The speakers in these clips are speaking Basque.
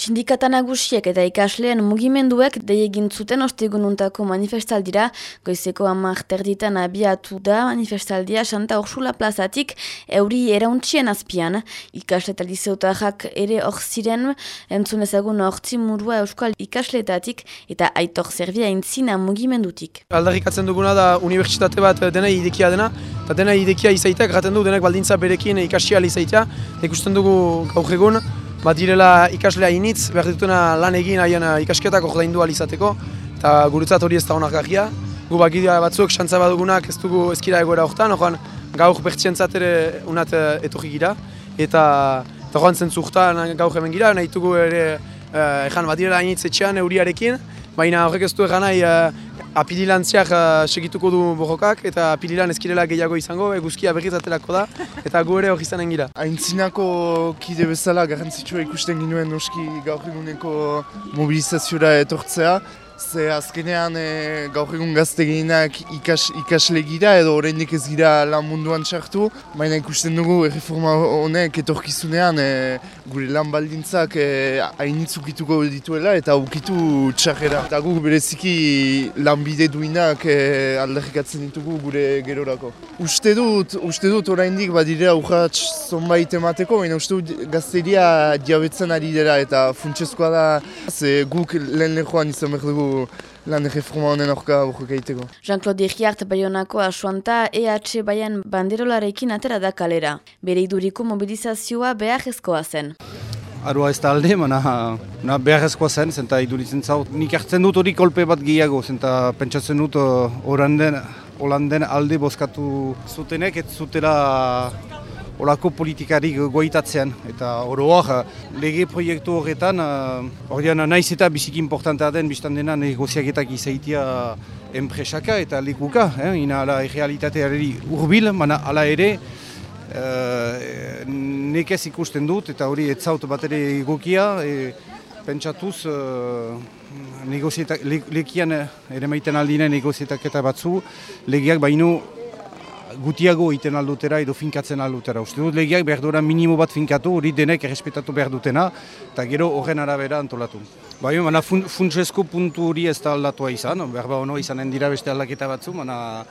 Sindikata nagusiek eta ikasleen mugimenduek egin zuten ostegununtako manifestaldira, goizeko amak terditan abiatu da manifestaldia Santa Ursula plazatik euri erauntzien azpian. Ikasle eta liseotarrak ere hor ziren, entzun ezagun hortzi murua euskal ikasleetatik eta aitor zerbia intzina mugimendutik. Aldarrikatzen duguna da unibertsitate bat dena idekia dena, eta dena idekia izaitak, gaten du denak baldintza berekin ikasial izaitea, ikusten dugu gaur egun, bat direla ikaslea initz, behar ditutena lan egin haien eh, ikasketak ordaindu alizateko, eta gurutzat hori ez da honak gahia. Gu bakidea batzuk xantza badugunak ez dugu ezkira egoera horretan, oran gaur bertxientzat ere unat eh, etorri gira, eta eta joan zentzuktan gaur hemen gira, nahi dugu ere uh, bat direla initz etxean euriarekin, baina horrek ez du egan nahi apililantziak uh, segituko du borrokak eta apililan ezkirela gehiago izango, eguzkia berriz atelako da eta gu ere hori izanen gira. Aintzinako kide bezala garrantzitsua ikusten ginuen noski gaur eguneko mobilizazioa etortzea, Ze azkenean e, gaur egun gazte gehienak ikas, ikasle gira edo oraindik ez gira lan munduan txartu. Baina ikusten dugu erreforma honek etorkizunean e, gure lan baldintzak e, hainitzukituko dituela eta aukitu txarrera. Eta guk bereziki lanbide duinak e, aldarrikatzen ditugu gure gerorako. Uste dut, uste dut oraindik badire aurratx zonbait emateko, baina uste dut gazteria diabetzen ari dira eta funtsezkoa da ze guk lehen lehoan izan behar dugu lan erreforma honen orka buruk egiteko. Jean-Claude Iriart Bayonako asuanta EH Bayan banderolarekin atera da kalera. Bere iduriko mobilizazioa behar ezkoa zen. Arua ez da alde, mana, na behar ezkoa zen, zenta iduritzen zau. Nik hartzen dut hori kolpe bat gehiago, zenta pentsatzen dut oranden, Holanden alde bozkatu zutenek, ez zutela olako politikarik goitatzean. Eta oroak, lege proiektu horretan, uh, naiz eta biziki importantea den, biztan dena negoziaketak izaitia enpresaka eta lekuka, eh? ina ala errealitateari urbil, mana ala ere, uh, nekez ikusten dut, eta hori etzaut bat ere egokia, e, pentsatuz, uh, lekian ere maiten aldinen negozietak batzu, legiak baino gutiago iten aldutera edo finkatzen aldutera. Uste dut legiak behar minimo bat finkatu, hori denek errespetatu behar dutena, eta gero horren arabera antolatu. Bai, mana fun, puntu hori ez da aldatua izan, behar ba ono izanen dira beste aldaketa batzu, mana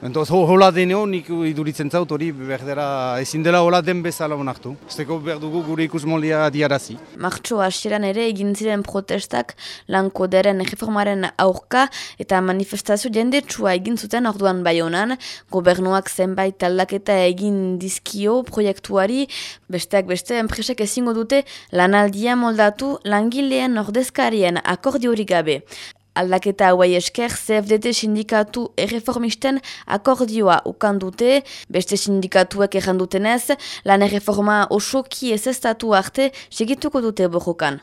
Entoz, hola deneo nik iduritzen zaut hori berdera ezin dela hola den bezala onartu. Esteko behar dugu gure ikus moldia diarazi. Martxo hasieran ere egin ziren protestak lanko deren reformaren aurka eta manifestazio jende txua egin zuten orduan bai honan. Gobernuak zenbait aldaketa egin dizkio proiektuari, besteak beste enpresak ezingo dute lanaldia moldatu langileen ordezkarien akordiori gabe. Aldaketa hauai esker, CFDT sindikatu erreformisten akordioa ukandute, beste sindikatuek errandutenez, lan erreforma osoki ez arte segituko dute borrokan.